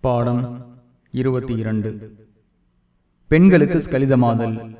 பாடம் இருபத்தி இரண்டு. பெண்களுக்கு ஸ்கலிதமாதல்.